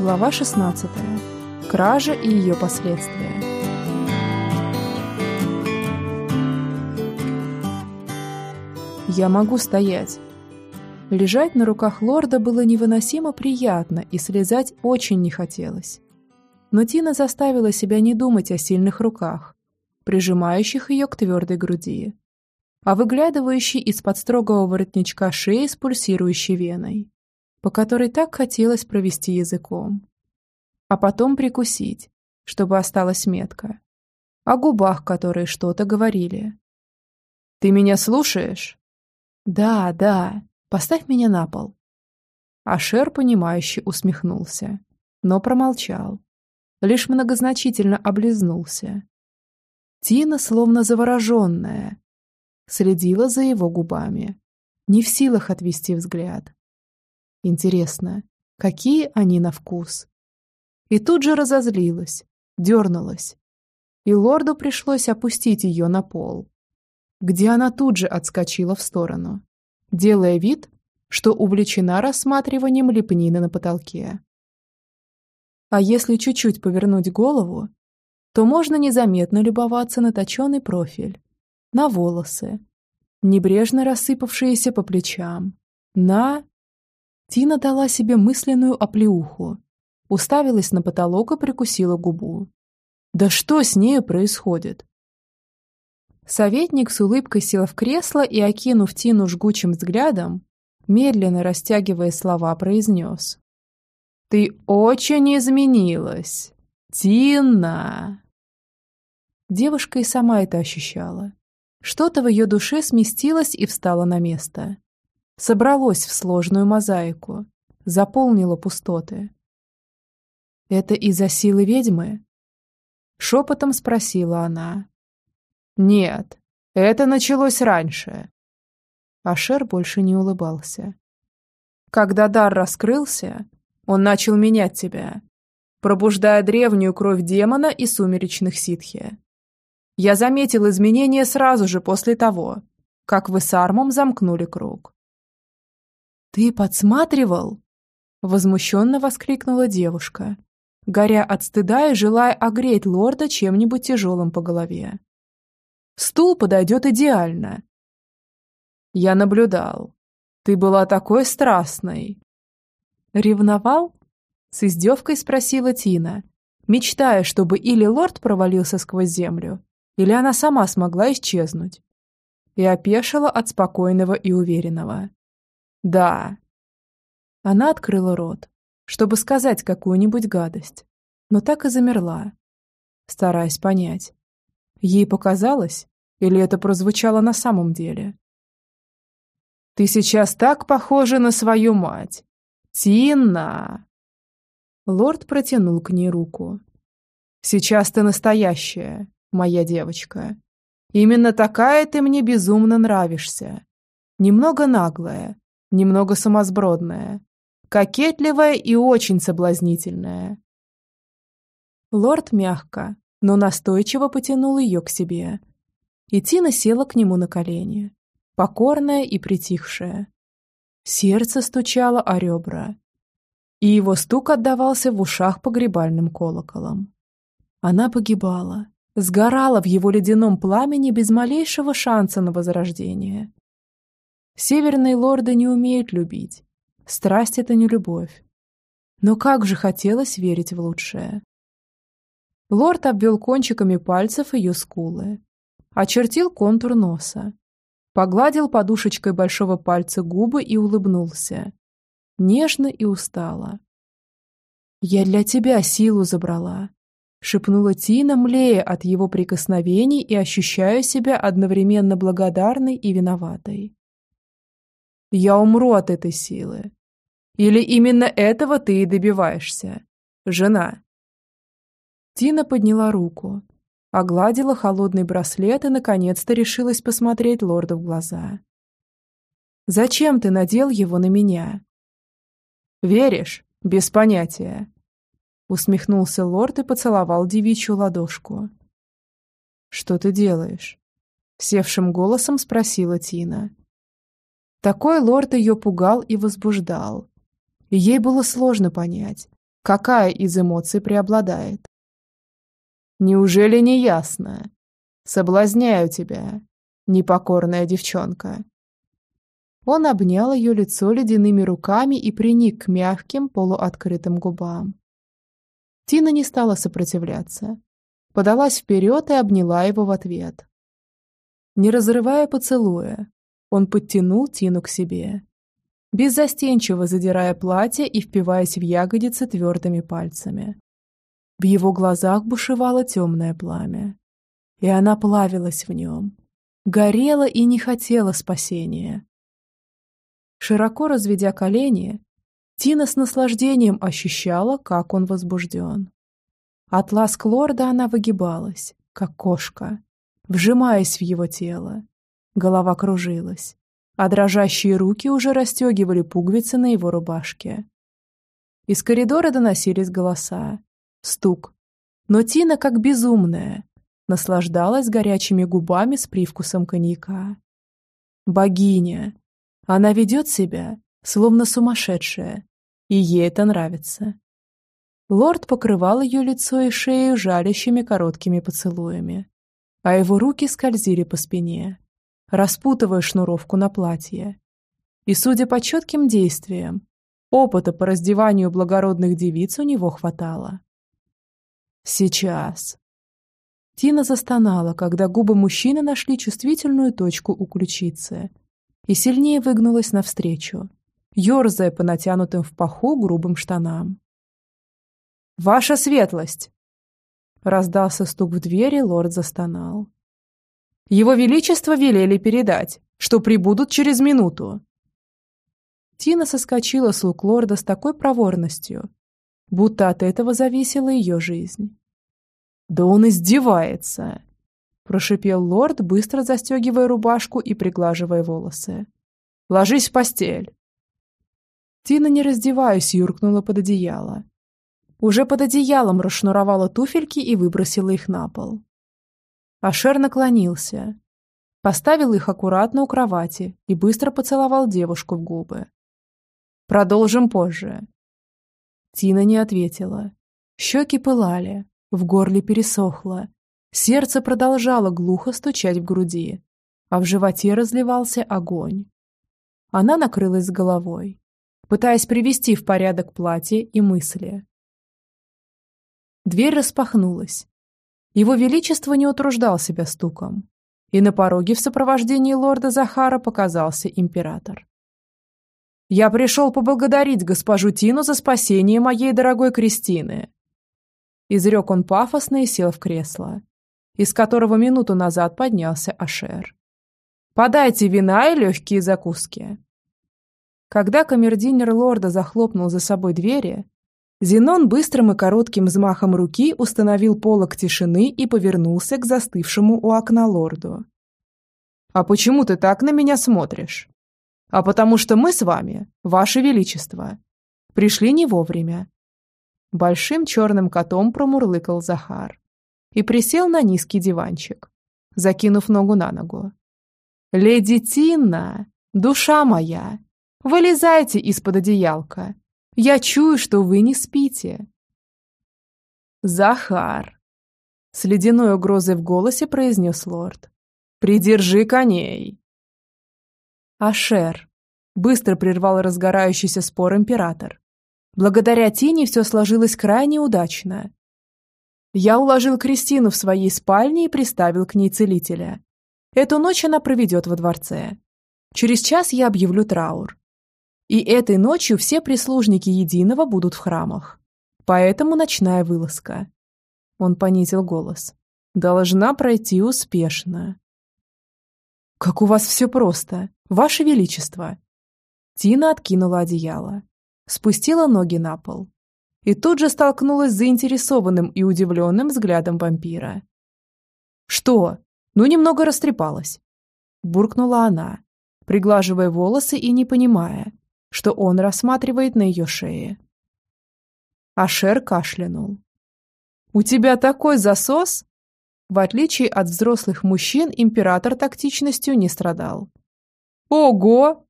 Глава 16. Кража и ее последствия. Я могу стоять. Лежать на руках лорда было невыносимо приятно, и слезать очень не хотелось. Но Тина заставила себя не думать о сильных руках, прижимающих ее к твердой груди, а выглядывающей из-под строгого воротничка шеи с пульсирующей веной по которой так хотелось провести языком. А потом прикусить, чтобы осталась метка. О губах, которые что-то говорили. «Ты меня слушаешь?» «Да, да. Поставь меня на пол». Ашер, понимающе усмехнулся, но промолчал. Лишь многозначительно облизнулся. Тина, словно завороженная, следила за его губами, не в силах отвести взгляд. Интересно, какие они на вкус? И тут же разозлилась, дернулась. И лорду пришлось опустить ее на пол, где она тут же отскочила в сторону, делая вид, что увлечена рассматриванием лепнины на потолке. А если чуть-чуть повернуть голову, то можно незаметно любоваться на точеный профиль, на волосы, небрежно рассыпавшиеся по плечам, на Тина дала себе мысленную оплеуху, уставилась на потолок и прикусила губу. Да что с нею происходит? Советник с улыбкой сел в кресло и, окинув Тину жгучим взглядом, медленно растягивая слова, произнес. «Ты очень изменилась, Тина!» Девушка и сама это ощущала. Что-то в ее душе сместилось и встало на место собралось в сложную мозаику, заполнило пустоты. «Это из-за силы ведьмы?» Шепотом спросила она. «Нет, это началось раньше». Ашер больше не улыбался. «Когда дар раскрылся, он начал менять тебя, пробуждая древнюю кровь демона и сумеречных ситхи. Я заметил изменения сразу же после того, как вы с Армом замкнули круг. «Ты подсматривал?» Возмущенно воскликнула девушка, горя от стыда и желая огреть лорда чем-нибудь тяжелым по голове. «Стул подойдет идеально». «Я наблюдал. Ты была такой страстной». «Ревновал?» С издевкой спросила Тина, мечтая, чтобы или лорд провалился сквозь землю, или она сама смогла исчезнуть. И опешила от спокойного и уверенного. «Да». Она открыла рот, чтобы сказать какую-нибудь гадость, но так и замерла, стараясь понять. Ей показалось, или это прозвучало на самом деле? «Ты сейчас так похожа на свою мать! Тина!» Лорд протянул к ней руку. «Сейчас ты настоящая, моя девочка. Именно такая ты мне безумно нравишься. Немного наглая, немного сумасбродная, кокетливая и очень соблазнительная. Лорд мягко, но настойчиво потянул ее к себе. И Тина села к нему на колени, покорная и притихшая. Сердце стучало о ребра, и его стук отдавался в ушах погребальным колоколом. Она погибала, сгорала в его ледяном пламени без малейшего шанса на возрождение. Северные лорды не умеют любить. Страсть — это не любовь. Но как же хотелось верить в лучшее. Лорд обвел кончиками пальцев ее скулы. Очертил контур носа. Погладил подушечкой большого пальца губы и улыбнулся. Нежно и устало. «Я для тебя силу забрала», — шепнула Тина, млея от его прикосновений и ощущая себя одновременно благодарной и виноватой. Я умру от этой силы. Или именно этого ты и добиваешься, жена?» Тина подняла руку, огладила холодный браслет и наконец-то решилась посмотреть лорда в глаза. «Зачем ты надел его на меня?» «Веришь? Без понятия», Усмехнулся лорд и поцеловал девичью ладошку. «Что ты делаешь?» Севшим голосом спросила Тина. Такой лорд ее пугал и возбуждал. Ей было сложно понять, Какая из эмоций преобладает? Неужели не ясно? Соблазняю тебя, непокорная девчонка. Он обнял ее лицо ледяными руками и приник к мягким полуоткрытым губам. Тина не стала сопротивляться. Подалась вперед и обняла его в ответ. Не разрывая поцелуя, он подтянул Тину к себе, беззастенчиво задирая платье и впиваясь в ягодицы твердыми пальцами. В его глазах бушевало темное пламя, и она плавилась в нем, горела и не хотела спасения. Широко разведя колени, Тина с наслаждением ощущала, как он возбужден. От ласк лорда она выгибалась, как кошка, вжимаясь в его тело. Голова кружилась, а дрожащие руки уже расстегивали пуговицы на его рубашке. Из коридора доносились голоса, стук. Но Тина, как безумная, наслаждалась горячими губами с привкусом коньяка. Богиня! Она ведет себя, словно сумасшедшая, и ей это нравится. Лорд покрывал ее лицо и шею жалящими короткими поцелуями, а его руки скользили по спине, распутывая шнуровку на платье. И, судя по четким действиям, опыта по раздеванию благородных девиц у него хватало. «Сейчас», Тина застонала, когда губы мужчины нашли чувствительную точку у ключицы и сильнее выгнулась навстречу, ерзая по натянутым в паху грубым штанам. «Ваша светлость!» Раздался стук в двери, лорд застонал. «Его Величество велели передать, что прибудут через минуту!» Тина соскочила с лук лорда с такой проворностью, будто от этого зависела ее жизнь. «Да он издевается!» Прошипел лорд, быстро застегивая рубашку и приглаживая волосы. «Ложись в постель!» Тина, не раздеваясь, юркнула под одеяло. Уже под одеялом расшнуровала туфельки и выбросила их на пол. Ашер наклонился, поставил их аккуратно у кровати и быстро поцеловал девушку в губы. «Продолжим позже». Тина не ответила. Щеки пылали, в горле пересохло, Сердце продолжало глухо стучать в груди, а в животе разливался огонь. Она накрылась головой, пытаясь привести в порядок платье и мысли. Дверь распахнулась. Его Величество не утруждал себя стуком, и на пороге в сопровождении лорда Захара показался император. «Я пришел поблагодарить госпожу Тину за спасение моей дорогой Кристины», изрек он пафосно и сел в кресло из которого минуту назад поднялся Ашер. «Подайте вина и легкие закуски». Когда камердинер лорда захлопнул за собой двери, Зенон быстрым и коротким взмахом руки установил полок тишины и повернулся к застывшему у окна лорду. «А почему ты так на меня смотришь?» «А потому что мы с вами, ваше величество, пришли не вовремя». Большим черным котом промурлыкал Захар и присел на низкий диванчик, закинув ногу на ногу. «Леди Тинна, душа моя, вылезайте из-под одеялка. Я чую, что вы не спите». «Захар!» С ледяной угрозой в голосе произнес лорд. «Придержи коней!» «Ашер!» Быстро прервал разгорающийся спор император. Благодаря Тине все сложилось крайне удачно. Я уложил Кристину в своей спальне и приставил к ней целителя. Эту ночь она проведет во дворце. Через час я объявлю траур. И этой ночью все прислужники Единого будут в храмах. Поэтому ночная вылазка. Он понизил голос. Должна пройти успешно. Как у вас все просто, Ваше Величество. Тина откинула одеяло. Спустила ноги на пол и тут же столкнулась с заинтересованным и удивленным взглядом вампира. «Что? Ну, немного растрепалась», – буркнула она, приглаживая волосы и не понимая, что он рассматривает на ее шее. Ашер кашлянул. «У тебя такой засос?» В отличие от взрослых мужчин, император тактичностью не страдал. «Ого!»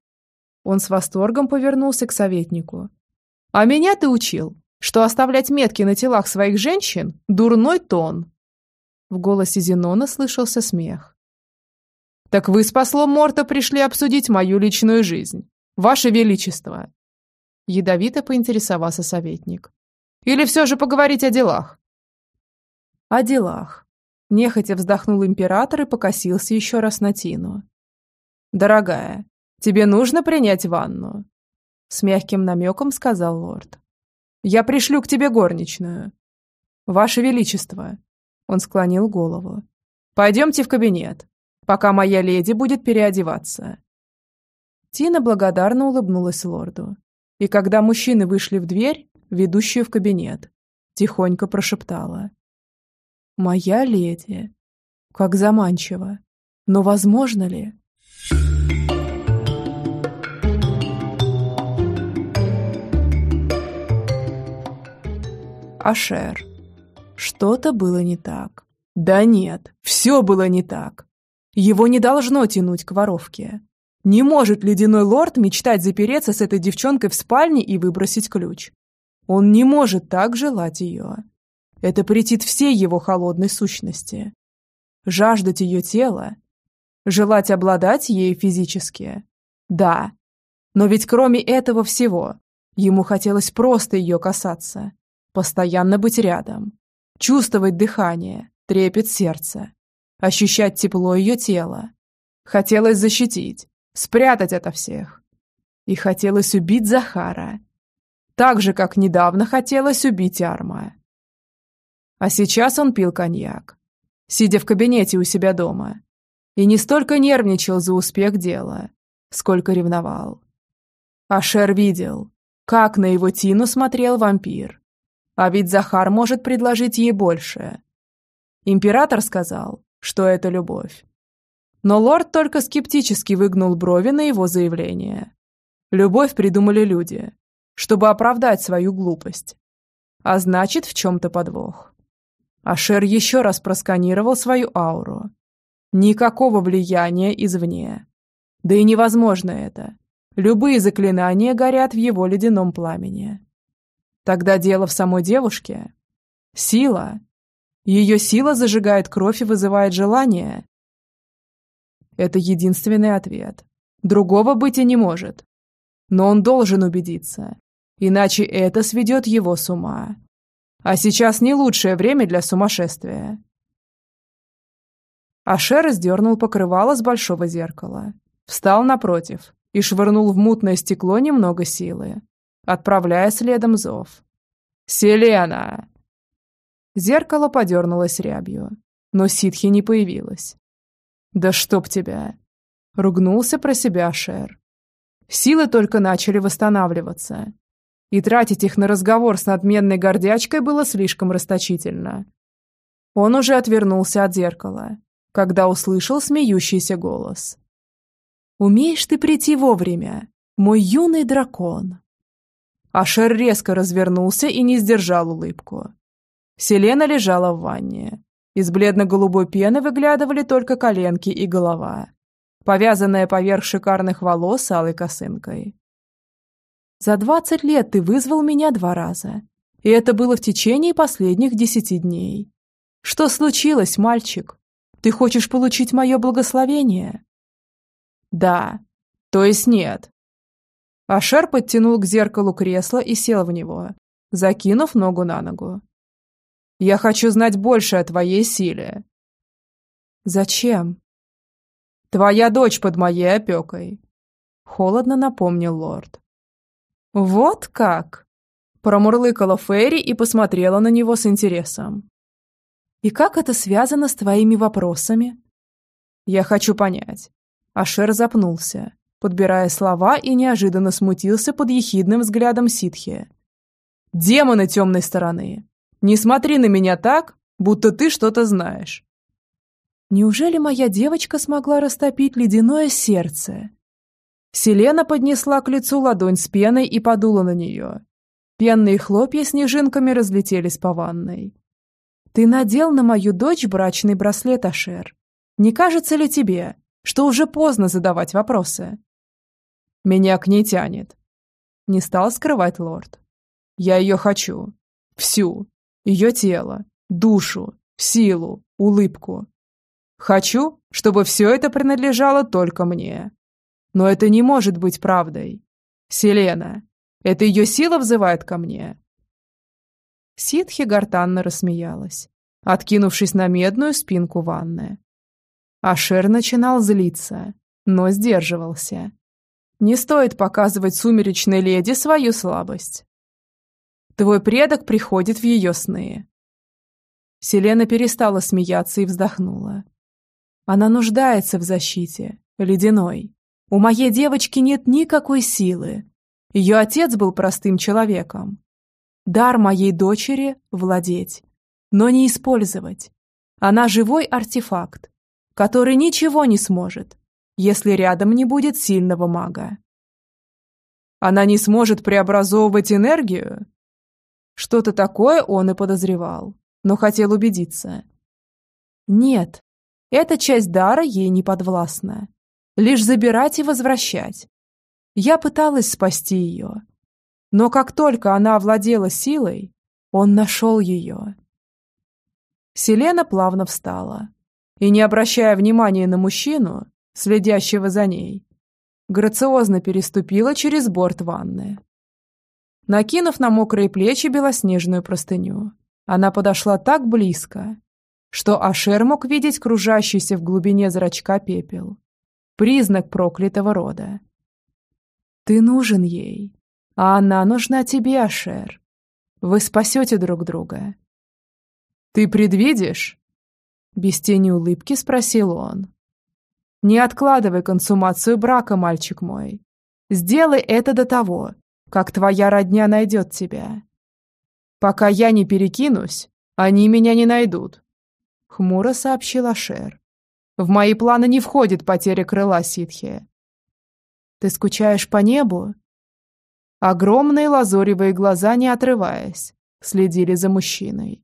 Он с восторгом повернулся к советнику. «А меня ты учил. что оставлять метки на телах своих женщин – дурной тон. В голосе Зенона слышался смех. «Так вы с послом Морта пришли обсудить мою личную жизнь, ваше величество!» Ядовито поинтересовался советник. «Или все же поговорить о делах?» «О делах», – нехотя вздохнул император и покосился еще раз на Тину. «Дорогая, тебе нужно принять ванну», – с мягким намеком сказал лорд. «Я пришлю к тебе горничную». «Ваше Величество», – он склонил голову. «Пойдемте в кабинет пока моя леди будет переодеваться». Тина благодарно улыбнулась лорду. И когда мужчины вышли в дверь, ведущую в кабинет, тихонько прошептала. «Моя леди. Как заманчиво. Но возможно ли?» Ашер. Что-то было не так. Да нет, все было не так. Его не должно тянуть к воровке. Не может ледяной лорд мечтать запереться с этой девчонкой в спальне и выбросить ключ. Он не может так желать ее. Это претит всей его холодной сущности. Жаждать ее тела, желать обладать ею физически. Да, но ведь кроме этого всего, ему хотелось просто ее касаться, постоянно быть рядом, чувствовать дыхание, трепет сердца, ощущать тепло ее тела. Хотелось защитить, спрятать это всех. И хотелось убить Захара. Так же, как недавно хотелось убить Арма. А сейчас он пил коньяк, сидя в кабинете у себя дома. И не столько нервничал за успех дела, сколько ревновал. Ашер видел, как на его Тину смотрел вампир. А ведь Захар может предложить ей больше. Император сказал, что это любовь. Но лорд только скептически выгнул брови на его заявление. Любовь придумали люди, чтобы оправдать свою глупость. А значит, в чем-то подвох. Ашер еще раз просканировал свою ауру. Никакого влияния извне. Да и невозможно это. Любые заклинания горят в его ледяном пламени. Тогда дело в самой девушке. Сила, ее сила зажигает кровь и вызывает желание. Это единственный ответ. Другого быть и не может. Но он должен убедиться, иначе это сведет его с ума. А сейчас не лучшее время для сумасшествия. Ашер сдернул покрывало с большого зеркала, встал напротив и швырнул в мутное стекло немного силы, отправляя следом зов. «Селена!» Зеркало подернулось рябью, но ситхи не появилось. «Да чтоб тебя!» — ругнулся про себя Шер. Силы только начали восстанавливаться, и тратить их на разговор с надменной гордячкой было слишком расточительно. Он уже отвернулся от зеркала, когда услышал смеющийся голос. «Умеешь ты прийти вовремя, мой юный дракон!» Ашер резко развернулся и не сдержал улыбку. Селена лежала в ванне. Из бледно-голубой пены выглядывали только коленки и голова, повязанная поверх шикарных волос алой косынкой. «За двадцать лет ты вызвал меня два раза, и это было в течение последних десяти дней. Что случилось, мальчик? Ты хочешь получить мое благословение?» «Да. То есть нет». Ашер подтянул к зеркалу кресло и сел в него, закинув ногу на ногу. Я хочу знать больше о твоей силе». «Зачем?» «Твоя дочь под моей опекой», — холодно напомнил лорд. «Вот как?» — промурлыкала Ферри и посмотрела на него с интересом. «И как это связано с твоими вопросами?» «Я хочу понять». Ашер запнулся, подбирая слова и неожиданно смутился под ехидным взглядом ситхи. «Демоны темной стороны! Не смотри на меня так, будто ты что-то знаешь. Неужели моя девочка смогла растопить ледяное сердце? Селена поднесла к лицу ладонь с пеной и подула на нее. Пенные хлопья снежинками разлетелись по ванной. «Ты надел на мою дочь брачный браслет, Ашер. Не кажется ли тебе, что уже поздно задавать вопросы?» «Меня к ней тянет», — не стал скрывать лорд. Я ее хочу. Всю. Ее тело, душу, силу, улыбку. Хочу, чтобы все это принадлежало только мне. Но это не может быть правдой. Селена, это ее сила взывает ко мне. Ситхи гортанно рассмеялась, откинувшись на медную спинку ванны. Ашер начинал злиться, но сдерживался. Не стоит показывать сумеречной леди свою слабость. Твой предок приходит в ее сны. Селена перестала смеяться и вздохнула. Она нуждается в защите, ледяной. У моей девочки нет никакой силы. Ее отец был простым человеком. Дар моей дочери – владеть, но не использовать. Она живой артефакт, который ничего не сможет, если рядом не будет сильного мага. Она не сможет преобразовывать энергию? Что-то такое он и подозревал, но хотел убедиться. Нет, эта часть дара ей не подвластна. Лишь забирать и возвращать. Я пыталась спасти ее. Но как только она овладела силой, он нашел ее. Селена плавно встала и, не обращая внимания на мужчину, следящего за ней, грациозно переступила через борт ванны. Накинув на мокрые плечи белоснежную простыню, она подошла так близко, что Ашер мог видеть кружащийся в глубине зрачка пепел. Признак проклятого рода. «Ты нужен ей, а она нужна тебе, Ашер. Вы спасете друг друга». «Ты предвидишь?» Без тени улыбки спросил он. «Не откладывай консумацию брака, мальчик мой. Сделай это до того, как твоя родня найдет тебя. Пока я не перекинусь, они меня не найдут», — хмуро сообщила Шер. «В мои планы не входит потеря крыла ситхи». «Ты скучаешь по небу?» Огромные лазоревые глаза, не отрываясь, следили за мужчиной.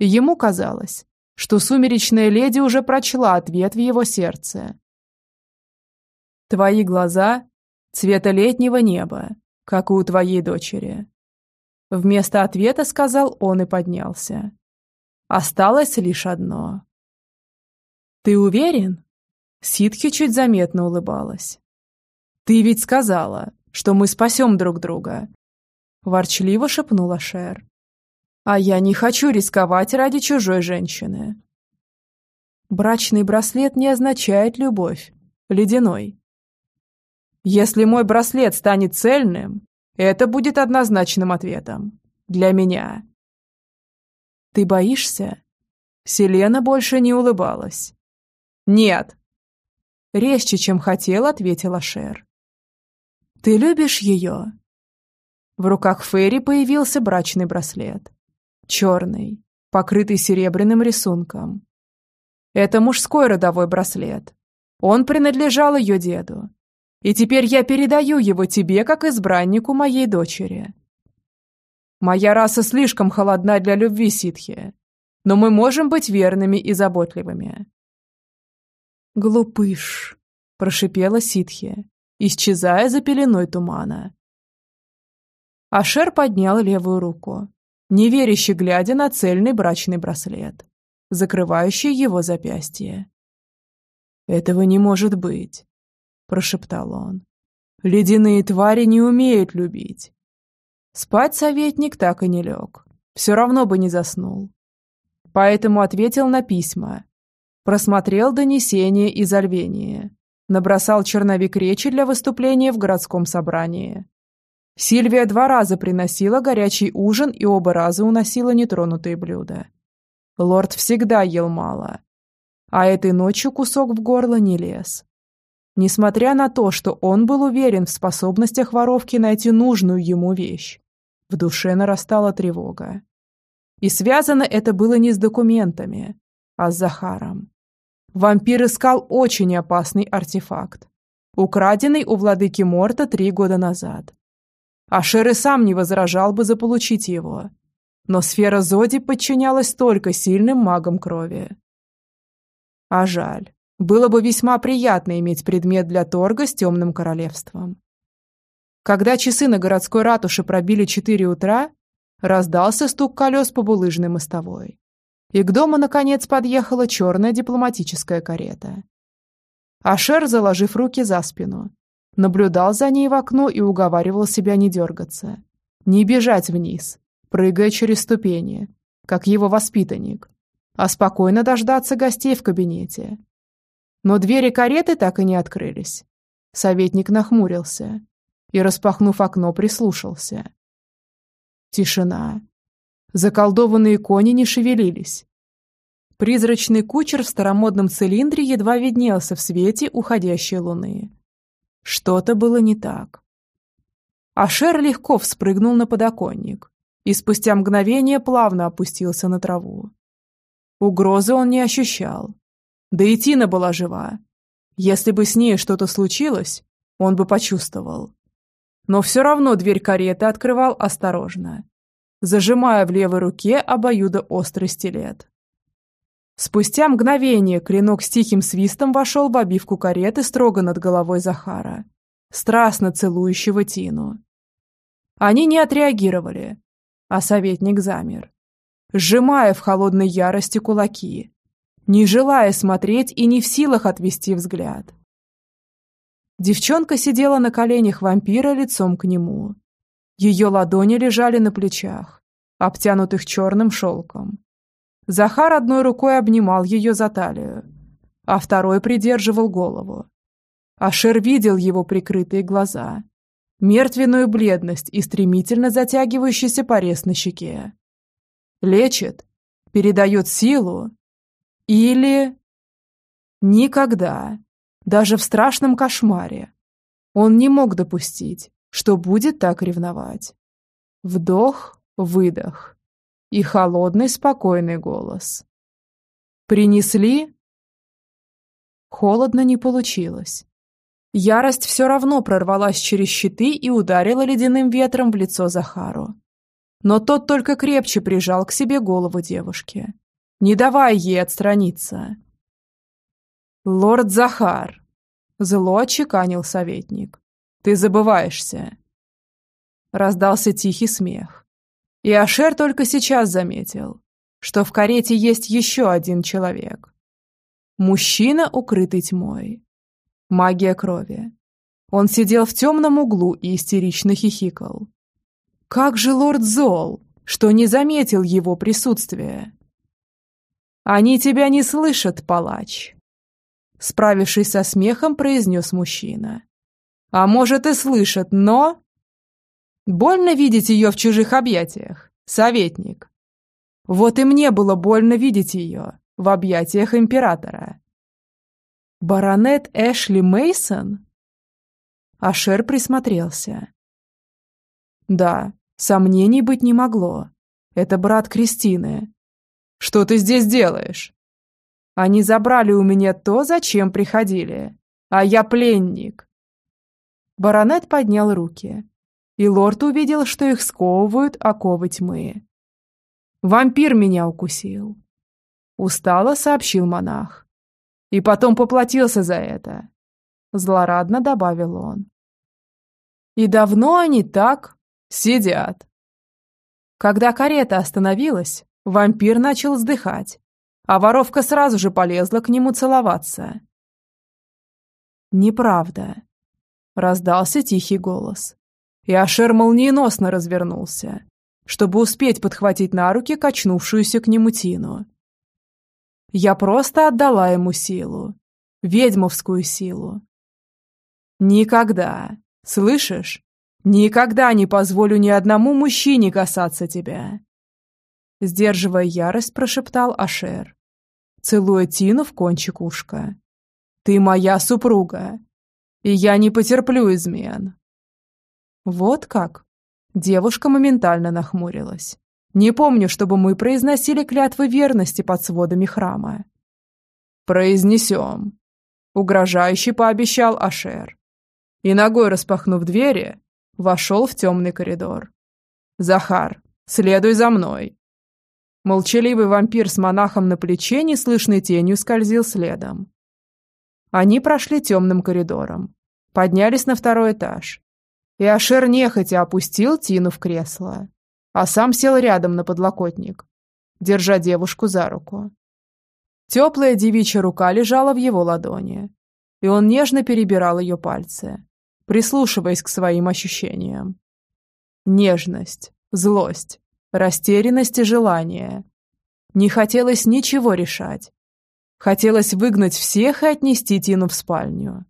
Ему казалось, что сумеречная леди уже прочла ответ в его сердце. «Твои глаза — цвета летнего неба, как и у твоей дочери». Вместо ответа сказал он и поднялся. Осталось лишь одно. «Ты уверен?» Ситхи чуть заметно улыбалась. «Ты ведь сказала, что мы спасем друг друга!» Ворчливо шепнула Шер. А я не хочу рисковать ради чужой женщины. Брачный браслет не означает любовь. Ледяной. Если мой браслет станет цельным, это будет однозначным ответом. Для меня. Ты боишься? Селена больше не улыбалась. Нет. Резче, чем хотел, ответила Шер. Ты любишь ее? В руках Ферри появился брачный браслет черный, покрытый серебряным рисунком. Это мужской родовой браслет. Он принадлежал ее деду. И теперь я передаю его тебе, как избраннику моей дочери. Моя раса слишком холодна для любви, ситхи, но мы можем быть верными и заботливыми. Глупыш, прошипела ситхи, исчезая за пеленой тумана. Ашер поднял левую руку, неверяще глядя на цельный брачный браслет, закрывающий его запястье. «Этого не может быть», – прошептал он. «Ледяные твари не умеют любить». Спать советник так и не лег, все равно бы не заснул. Поэтому ответил на письма, просмотрел донесения из Альвении, набросал черновик речи для выступления в городском собрании Сильвия два раза приносила горячий ужин и оба раза уносила нетронутые блюда. Лорд всегда ел мало. А этой ночью кусок в горло не лез. Несмотря на то, что он был уверен в способностях воровки найти нужную ему вещь, в душе нарастала тревога. И связано это было не с документами, а с Захаром. Вампир искал очень опасный артефакт, украденный у владыки Морта три года назад. Ашер и сам не возражал бы заполучить его. Но сфера Зоди подчинялась только сильным магам крови. А жаль. Было бы весьма приятно иметь предмет для торга с темным королевством. Когда часы на городской ратуше пробили четыре утра, Раздался стук колес по булыжной мостовой. И к дому, наконец, подъехала черная дипломатическая карета. Ашер, заложив руки за спину, наблюдал за ней в окно и уговаривал себя не дергаться. Не бежать вниз, прыгая через ступени, как его воспитанник, а спокойно дождаться гостей в кабинете. Но двери кареты так и не открылись. Советник нахмурился и, распахнув окно, прислушался. Тишина. Заколдованные кони не шевелились. Призрачный кучер в старомодном цилиндре едва виднелся в свете уходящей луны. Что-то было не так. Ашер легко вспрыгнул на подоконник и спустя мгновение плавно опустился на траву. Угрозы он не ощущал. Да и Тина была жива. Если бы с ней что-то случилось, он бы почувствовал. Но все равно дверь кареты открывал осторожно, зажимая в левой руке обоюдоострый стилет. Спустя мгновение клинок с тихим свистом вошел в обивку кареты строго над головой Захара, страстно целующего Тину. Они не отреагировали, а советник замер, сжимая в холодной ярости кулаки, не желая смотреть и не в силах отвести взгляд. Девчонка сидела на коленях вампира лицом к нему. Ее ладони лежали на плечах, обтянутых черным шелком. Захар одной рукой обнимал ее за талию, а второй придерживал голову. Ашер видел его прикрытые глаза, мертвенную бледность и стремительно затягивающийся порез на щеке. Лечит, передает силу или... Никогда, даже в страшном кошмаре, он не мог допустить, что будет так ревновать. Вдох, выдох и холодный, спокойный голос. «Принесли?» Холодно не получилось. Ярость все равно прорвалась через щиты и ударила ледяным ветром в лицо Захару. Но тот только крепче прижал к себе голову девушки, не давая ей отстраниться. «Лорд Захар!» — зло отчеканил советник. «Ты забываешься!» Раздался тихий смех. И Ашер только сейчас заметил, что в карете есть еще один человек. Мужчина, укрытый тьмой. Магия крови. Он сидел в темном углу и истерично хихикал. Как же лорд зол, что не заметил его присутствия. «Они тебя не слышат, палач!» Справившись со смехом, произнес мужчина. «А может и слышат, но...» Больно видеть ее в чужих объятиях, советник. Вот и мне было больно видеть ее в объятиях императора. Баронет Эшли Мейсон? Ашер присмотрелся. Да, сомнений быть не могло. Это брат Кристины. Что ты здесь делаешь? Они забрали у меня то, зачем приходили. А я пленник. Баронет поднял руки и лорд увидел, что их сковывают оковы тьмы. «Вампир меня укусил», — устало сообщил монах. «И потом поплатился за это», — злорадно добавил он. «И давно они так сидят?» Когда карета остановилась, вампир начал вздыхать, а воровка сразу же полезла к нему целоваться. «Неправда», — раздался тихий голос и Ашер молниеносно развернулся, чтобы успеть подхватить на руки качнувшуюся к нему Тину. Я просто отдала ему силу, ведьмовскую силу. Никогда, слышишь, никогда не позволю ни одному мужчине касаться тебя. Сдерживая ярость, прошептал Ашер, целуя Тину в кончик ушка. Ты моя супруга, и я не потерплю измен. «Вот как?» Девушка моментально нахмурилась. «Не помню, чтобы мы произносили клятвы верности под сводами храма». «Произнесем», — угрожающе пообещал Ашер. И ногой распахнув двери, вошел в темный коридор. «Захар, следуй за мной!» Молчаливый вампир с монахом на плече неслышной тенью скользил следом. Они прошли темным коридором, поднялись на второй этаж и Ашер нехотя опустил Тину в кресло. а сам сел рядом на подлокотник, держа девушку за руку. Теплая девичья рука лежала в его ладони, и он нежно перебирал ее пальцы, прислушиваясь к своим ощущениям. Нежность, злость, растерянность и желание. Не хотелось ничего решать. Хотелось выгнать всех и отнести Тину в спальню.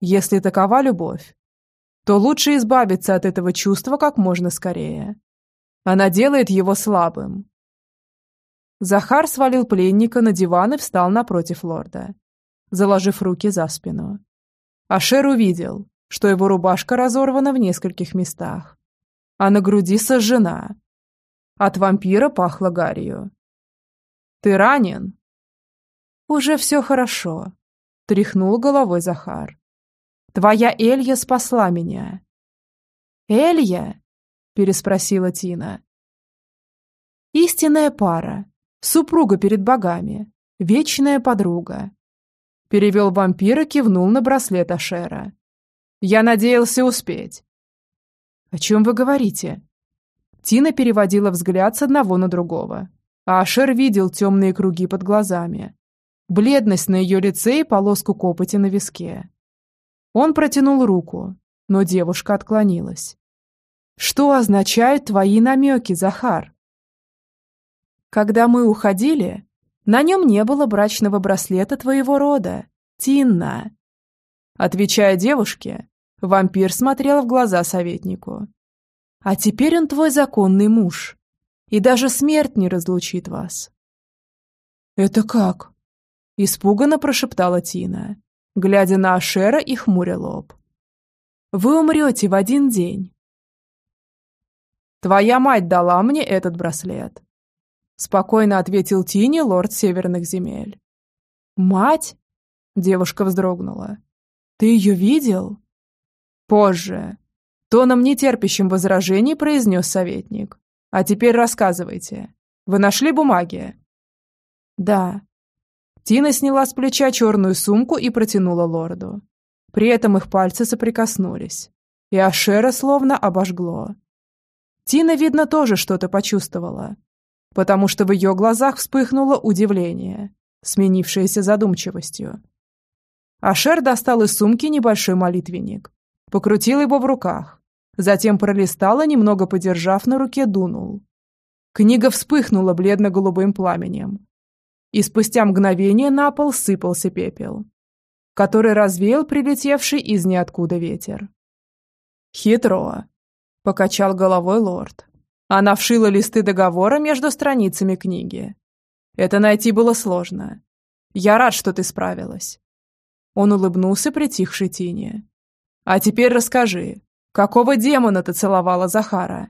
Если такова любовь, то лучше избавиться от этого чувства как можно скорее. Она делает его слабым. Захар свалил пленника на диван и встал напротив лорда, заложив руки за спину. Ашер увидел, что его рубашка разорвана в нескольких местах, а на груди сожжена. От вампира пахло гарью. «Ты ранен?» «Уже все хорошо», — тряхнул головой Захар. «Твоя Элья спасла меня». «Элья?» — переспросила Тина. «Истинная пара, супруга перед богами, вечная подруга». Перевел вампир и кивнул на браслет Ашера. «Я надеялся успеть». «О чем вы говорите?» Тина переводила взгляд с одного на другого, а Ашер видел темные круги под глазами, бледность на ее лице и полоску копоти на виске. Он протянул руку, но девушка отклонилась. «Что означают твои намеки, Захар?» «Когда мы уходили, на нем не было брачного браслета твоего рода, Тинна». Отвечая девушке, вампир смотрел в глаза советнику. «А теперь он твой законный муж, и даже смерть не разлучит вас». «Это как?» – испуганно прошептала Тина глядя на Ашера и хмуря лоб. «Вы умрете в один день». «Твоя мать дала мне этот браслет», — спокойно ответил Тини лорд Северных земель. «Мать?» — девушка вздрогнула. «Ты ее видел?» «Позже», — тоном нетерпящим возражений произнес советник. «А теперь рассказывайте. Вы нашли бумаги?» «Да», Тина сняла с плеча черную сумку и протянула лорду. При этом их пальцы соприкоснулись, и Ашера словно обожгло. Тина, видно, тоже что-то почувствовала, потому что в ее глазах вспыхнуло удивление, сменившееся задумчивостью. Ашер достал из сумки небольшой молитвенник, покрутил его в руках, затем пролистал немного подержав на руке, дунул. Книга вспыхнула бледно-голубым пламенем, и спустя мгновение на пол сыпался пепел, который развеял прилетевший из ниоткуда ветер. «Хитро», — покачал головой лорд. Она вшила листы договора между страницами книги. Это найти было сложно. Я рад, что ты справилась. Он улыбнулся притихшей Тине. А теперь расскажи, какого демона ты целовала Захара?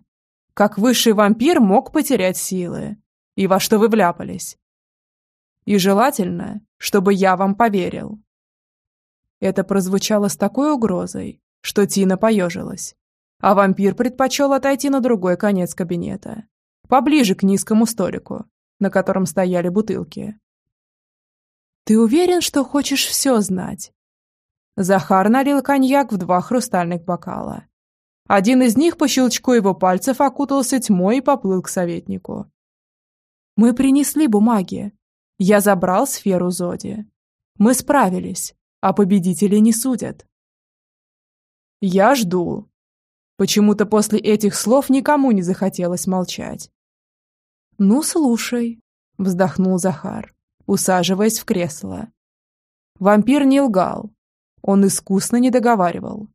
Как высший вампир мог потерять силы? И во что вы вляпались? И желательно, чтобы я вам поверил». Это прозвучало с такой угрозой, что Тина поежилась. А вампир предпочел отойти на другой конец кабинета, поближе к низкому столику, на котором стояли бутылки. «Ты уверен, что хочешь все знать?» Захар налил коньяк в два хрустальных бокала. Один из них по щелчку его пальцев окутался тьмой и поплыл к советнику. «Мы принесли бумаги. Я забрал сферу Зоди. Мы справились, а победители не судят. Я жду. Почему-то после этих слов никому не захотелось молчать. «Ну, слушай», — вздохнул Захар, усаживаясь в кресло. Вампир не лгал. Он искусно не договаривал.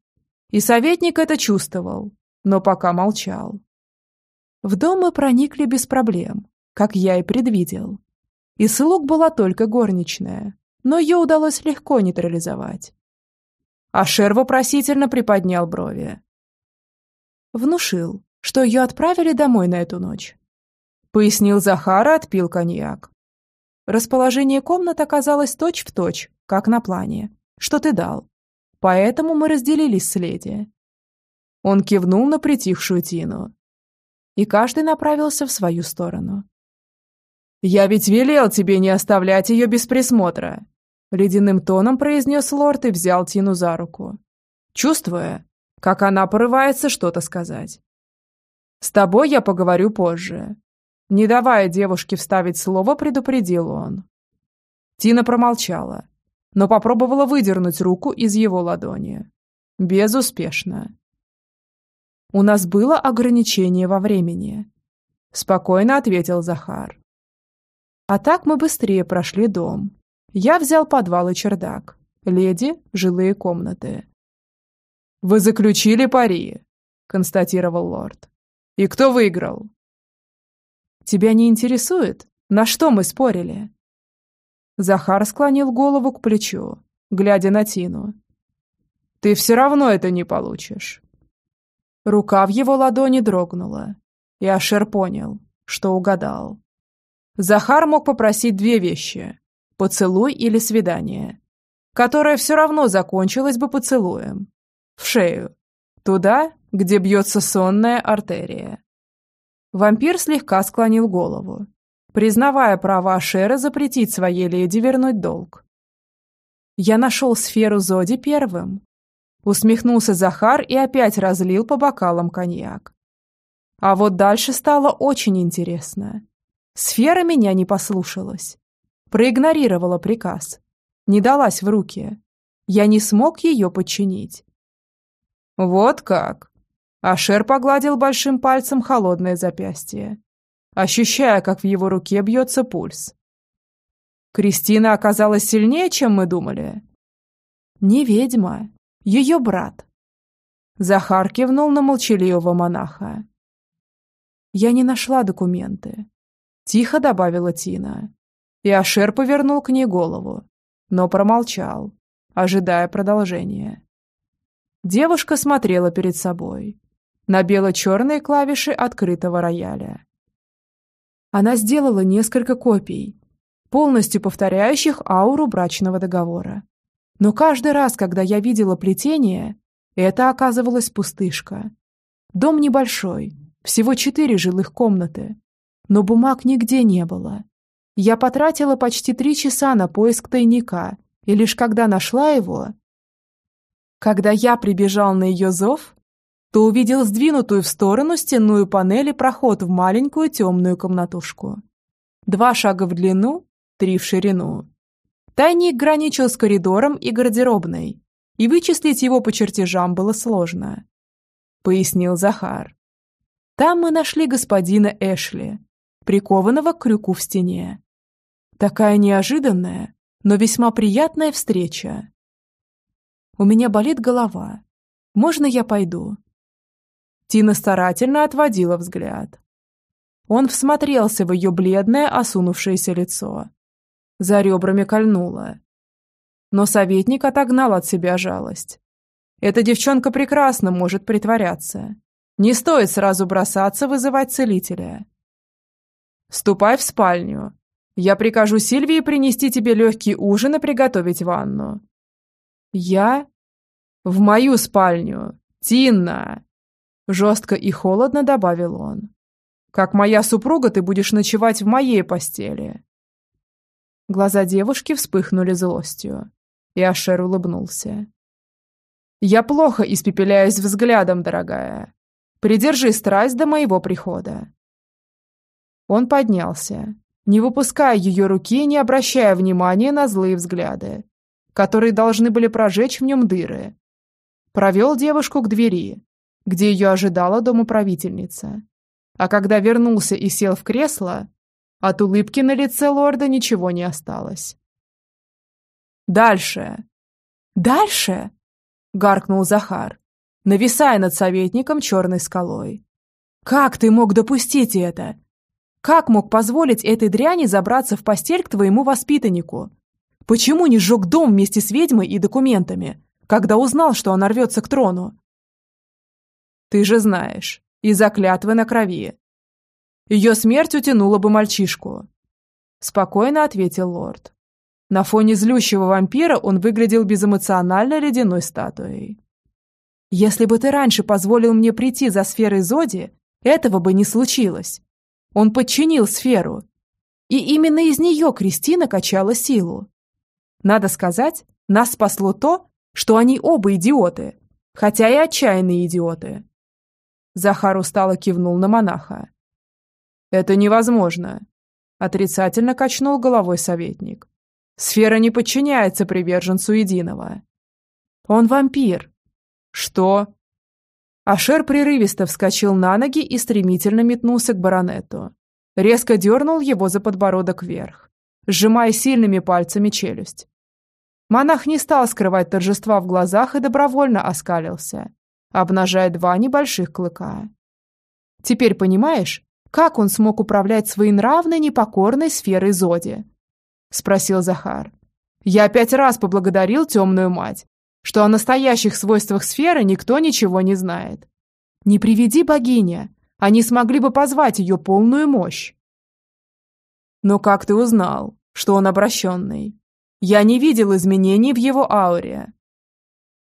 И советник это чувствовал, но пока молчал. В дом мы проникли без проблем, как я и предвидел. И слуг была только горничная, но ее удалось легко нейтрализовать. Ашер вопросительно приподнял брови. Внушил, что ее отправили домой на эту ночь. Пояснил Захар и отпил коньяк. Расположение комнат оказалось точь-в-точь, точь, как на плане, что ты дал. Поэтому мы разделились с леди. Он кивнул на притихшую Тину. И каждый направился в свою сторону. «Я ведь велел тебе не оставлять ее без присмотра», — ледяным тоном произнес лорд и взял Тину за руку, чувствуя, как она порывается что-то сказать. С тобой я поговорю позже. Не давая девушке вставить слово, предупредил он. Тина промолчала, но попробовала выдернуть руку из его ладони. Безуспешно. «У нас было ограничение во времени», – спокойно ответил Захар. А так мы быстрее прошли дом. Я взял подвал и чердак. Леди – жилые комнаты. «Вы заключили пари», – констатировал лорд. «И кто выиграл?» «Тебя не интересует, на что мы спорили?» Захар склонил голову к плечу, глядя на Тину. «Ты все равно это не получишь». Рука в его ладони дрогнула, и Ашер понял, что угадал. Захар мог попросить две вещи – поцелуй или свидание, которое все равно закончилось бы поцелуем. В шею. Туда, где бьется сонная артерия. Вампир слегка склонил голову, признавая право Ашера запретить своей леди вернуть долг. «Я нашел сферу Зоди первым», — усмехнулся Захар и опять разлил по бокалам коньяк. А вот дальше стало очень интересно. Сфера меня не послушалась. Проигнорировала приказ. Не далась в руки. Я не смог ее подчинить. «Вот как!» Ашер погладил большим пальцем холодное запястье ощущая, как в его руке бьется пульс. Кристина оказалась сильнее, чем мы думали. Не ведьма, ее брат. Захар кивнул на молчаливого монаха. Я не нашла документы. Тихо добавила Тина. И Ашер повернул к ней голову, но промолчал, ожидая продолжения. Девушка смотрела перед собой на бело-черные клавиши открытого рояля. Она сделала несколько копий, полностью повторяющих ауру брачного договора. Но каждый раз, когда я видела плетение, это оказывалась пустышка. Дом небольшой, всего четыре жилых комнаты, но бумаг нигде не было. Я потратила почти три часа на поиск тайника, и лишь когда нашла его... Когда я прибежал на ее зов, то увидел сдвинутую в сторону стенную панель и проход в маленькую темную комнатушку. Два шага в длину, три в ширину. Тайник граничил с коридором и гардеробной, и вычислить его по чертежам было сложно. Пояснил Захар. Там мы нашли господина Эшли, прикованного к крюку в стене. Такая неожиданная, но весьма приятная встреча. У меня болит голова. Можно я пойду? Тина старательно отводила взгляд. Он всмотрелся в ее бледное, осунувшееся лицо. За ребрами кольнуло. Но советник отогнал от себя жалость. Эта девчонка прекрасно может притворяться. Не стоит сразу бросаться вызывать целителя. «Ступай в спальню. Я прикажу Сильвии принести тебе легкий ужин и приготовить ванну». «Я?» «В мою спальню. Тинна!» Жестко и холодно добавил он. «Как моя супруга ты будешь ночевать в моей постели». Глаза девушки вспыхнули злостью, и Ашер улыбнулся. «Я плохо испепеляюсь взглядом, дорогая. Придержи страсть до моего прихода». Он поднялся, не выпуская ее руки и не обращая внимания на злые взгляды, которые должны были прожечь в нем дыры. Провел девушку к двери, где ее ожидала домоправительница. А когда вернулся и сел в кресло, от улыбки на лице лорда ничего не осталось. «Дальше!» «Дальше?» — гаркнул Захар, нависая над советником черной скалой. «Как ты мог допустить это? Как мог позволить этой дряни забраться в постель к твоему воспитаннику? Почему не сжег дом вместе с ведьмой и документами, когда узнал, что она рвется к трону? Ты же знаешь, из-за на крови. Ее смерть утянула бы мальчишку. Спокойно ответил лорд. На фоне злющего вампира он выглядел безэмоционально ледяной статуей. «Если бы ты раньше позволил мне прийти за сферой Зоди, этого бы не случилось. Он подчинил сферу. И именно из нее Кристина качала силу. Надо сказать, нас спасло то, что они оба идиоты, хотя и отчаянные идиоты. Захар устало кивнул на монаха. «Это невозможно», – отрицательно качнул головой советник. «Сфера не подчиняется приверженцу единого». «Он вампир». «Что?» Ашер прерывисто вскочил на ноги и стремительно метнулся к баронету. Резко дернул его за подбородок вверх, сжимая сильными пальцами челюсть. Монах не стал скрывать торжества в глазах и добровольно оскалился, обнажая два небольших клыка. «Теперь понимаешь, как он смог управлять своей нравной непокорной сферой Зоди?» — спросил Захар. «Я пять раз поблагодарил темную мать, что о настоящих свойствах сферы никто ничего не знает. Не приведи богиня, они смогли бы позвать ее полную мощь». «Но как ты узнал, что он обращенный?» «Я не видел изменений в его ауре.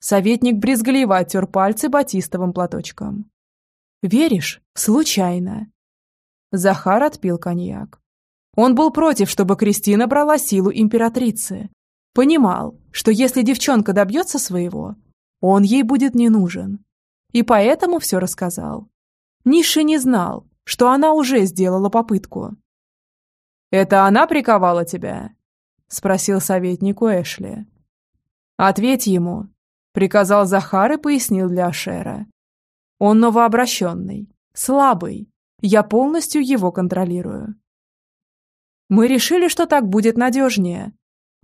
Советник брезгливо оттер пальцы батистовым платочком. «Веришь? Случайно». Захар отпил коньяк. Он был против, чтобы Кристина брала силу императрицы. Понимал, что если девчонка добьется своего, он ей будет не нужен. И поэтому все рассказал. Ниши не знал, что она уже сделала попытку. «Это она приковала тебя?» — спросил советник у Эшли. «Ответь ему, приказал Захар и пояснил для Ашера. Он новообращенный, слабый. Я полностью его контролирую. Мы решили, что так будет надежнее.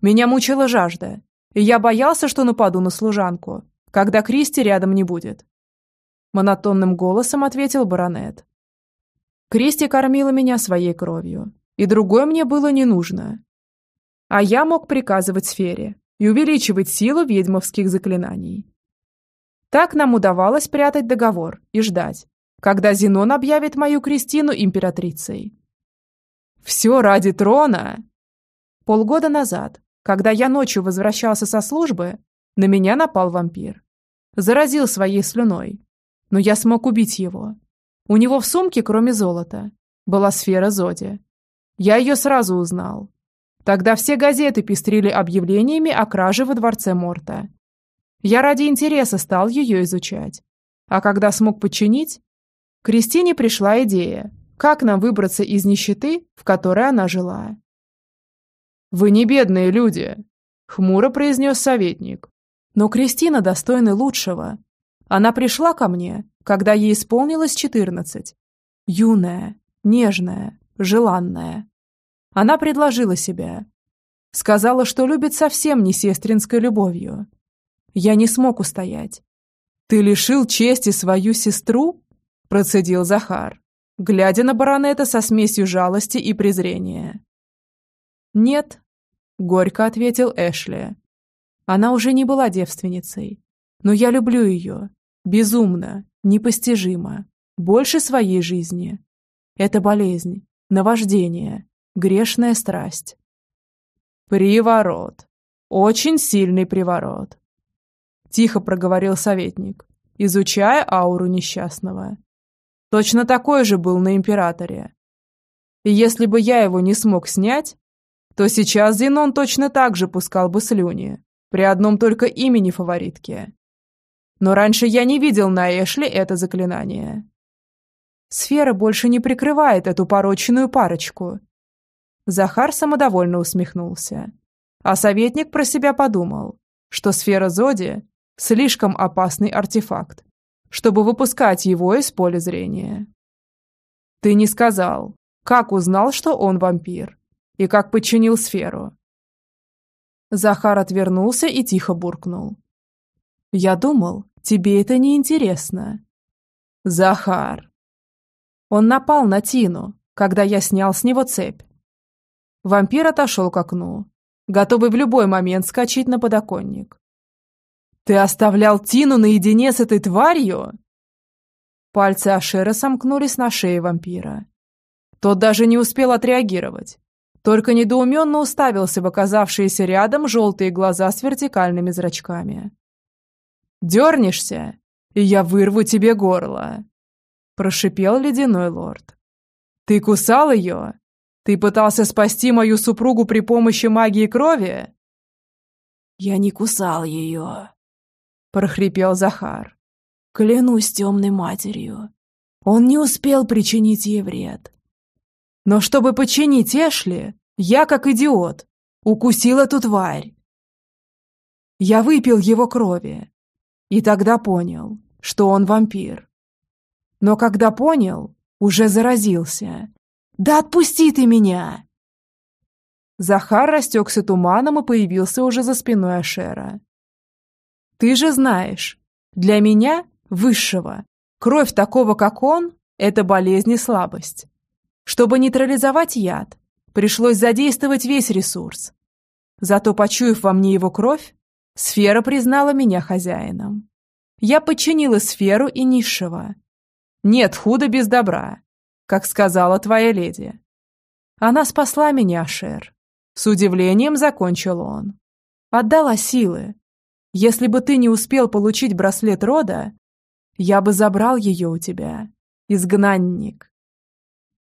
Меня мучила жажда, и я боялся, что нападу на служанку, когда Кристи рядом не будет. Монотонным голосом ответил баронет. Кристи кормила меня своей кровью, и другое мне было не нужно. А я мог приказывать сфере, и увеличивать силу ведьмовских заклинаний. Так нам удавалось прятать договор и ждать, когда Зенон объявит мою Кристину императрицей. «Все ради трона!» Полгода назад, когда я ночью возвращался со службы, на меня напал вампир. Заразил своей слюной. Но я смог убить его. У него в сумке, кроме золота, была сфера Зоди. Я ее сразу узнал. Тогда все газеты пестрили объявлениями о краже во дворце Морта. Я ради интереса стал ее изучать. А когда смог подчинить, Кристине пришла идея, как нам выбраться из нищеты, в которой она жила. «Вы не бедные люди», — хмуро произнес советник. «Но Кристина достойна лучшего. Она пришла ко мне, когда ей исполнилось четырнадцать. Юная, нежная, желанная. Она предложила себя. Сказала, что любит совсем не сестринской любовью. Я не смог устоять. «Ты лишил чести свою сестру?» – процедил Захар, глядя на баронета со смесью жалости и презрения. «Нет», – горько ответил Эшли. «Она уже не была девственницей, но я люблю ее. Безумно, непостижимо, больше своей жизни. Это болезнь, наваждение, Грешная страсть. Приворот. Очень сильный приворот. Тихо проговорил советник, изучая ауру несчастного. Точно такой же был на императоре. И если бы я его не смог снять, то сейчас Зенон точно так же пускал бы слюни, при одном только имени фаворитки. Но раньше я не видел на Эшли это заклинание. Сфера больше не прикрывает эту порочную парочку, Захар самодовольно усмехнулся. А советник про себя подумал, что сфера Зоди – слишком опасный артефакт, чтобы выпускать его из поля зрения. «Ты не сказал, как узнал, что он вампир, и как подчинил сферу?» Захар отвернулся и тихо буркнул. «Я думал, тебе это не интересно. «Захар!» Он напал на Тину, когда я снял с него цепь. Вампир отошел к окну, готовый в любой момент скачать на подоконник. «Ты оставлял Тину наедине с этой тварью?» Пальцы Ашера сомкнулись на шее вампира. Тот даже не успел отреагировать, только недоуменно уставился в оказавшиеся рядом желтые глаза с вертикальными зрачками. «Дернешься, и я вырву тебе горло!» Прошипел ледяной лорд. «Ты кусал ее?» Ты пытался спасти мою супругу при помощи магии крови?» «Я не кусал ее», — прохрипел Захар. «Клянусь темной матерью, Он не успел причинить ей вред. Но чтобы починить Эшли, я, как идиот, укусил эту тварь. Я выпил его крови. И тогда понял, что он вампир. Но когда понял, уже заразился. «Да отпусти ты меня!» Захар растекся туманом и появился уже за спиной Ашера. «Ты же знаешь, для меня, высшего, кровь такого, как он, это болезнь и слабость. Чтобы нейтрализовать яд, пришлось задействовать весь ресурс. Зато, почуяв во мне его кровь, сфера признала меня хозяином. Я подчинила сферу и низшего. Нет худа без добра, как сказала твоя леди. Она спасла меня, Шер. С удивлением закончил он. Отдала силы. Если бы ты не успел получить браслет рода, я бы забрал ее у тебя. Изгнанник.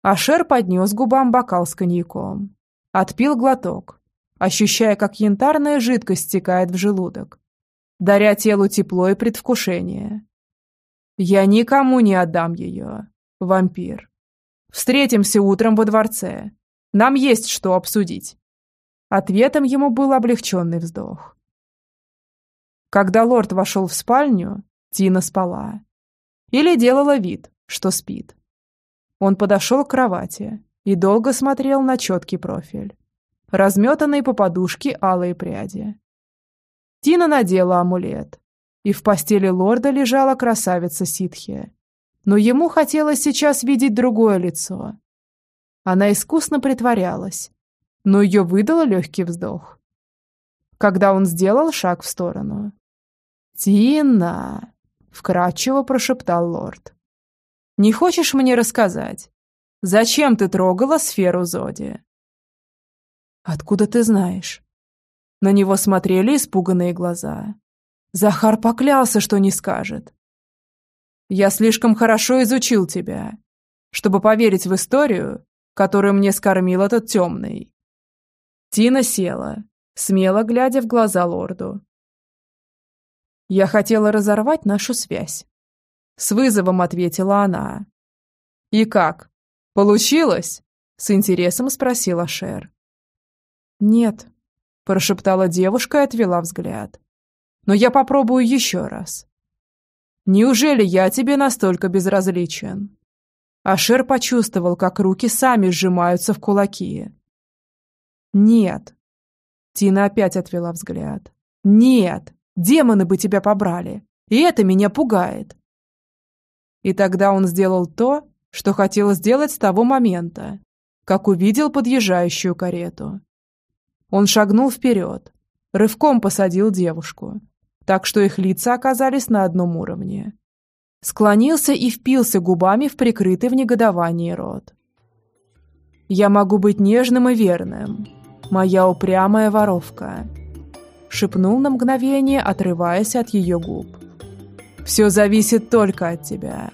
Ашер поднес губам бокал с коньяком. Отпил глоток, ощущая, как янтарная жидкость стекает в желудок, даря телу тепло и предвкушение. «Я никому не отдам ее, вампир. Встретимся утром во дворце. Нам есть что обсудить». Ответом ему был облегченный вздох. Когда лорд вошел в спальню, Тина спала. Или делала вид, что спит. Он подошел к кровати и долго смотрел на четкий профиль. Разметанные по подушке алые пряди. Тина надела амулет, и в постели лорда лежала красавица Ситхи. Но ему хотелось сейчас видеть другое лицо. Она искусно притворялась, но ее выдало легкий вздох. Когда он сделал шаг в сторону. «Тина!» — вкрадчиво прошептал лорд. Не хочешь мне рассказать, зачем ты трогала сферу Зоди?» «Откуда ты знаешь?» На него смотрели испуганные глаза. Захар поклялся, что не скажет. «Я слишком хорошо изучил тебя, чтобы поверить в историю, которую мне скормил этот темный». Тина села, смело глядя в глаза лорду. «Я хотела разорвать нашу связь. С вызовом ответила она. «И как? Получилось?» С интересом спросила Шер. «Нет», – прошептала девушка и отвела взгляд. «Но я попробую еще раз». «Неужели я тебе настолько безразличен?» Ашер почувствовал, как руки сами сжимаются в кулаки. «Нет». Тина опять отвела взгляд. «Нет! Демоны бы тебя побрали! И это меня пугает!» И тогда он сделал то, что хотел сделать с того момента, как увидел подъезжающую карету. Он шагнул вперед, рывком посадил девушку, так что их лица оказались на одном уровне. Склонился и впился губами в прикрытый в негодовании рот. «Я могу быть нежным и верным, моя упрямая воровка», шепнул на мгновение, отрываясь от ее губ. Все зависит только от тебя.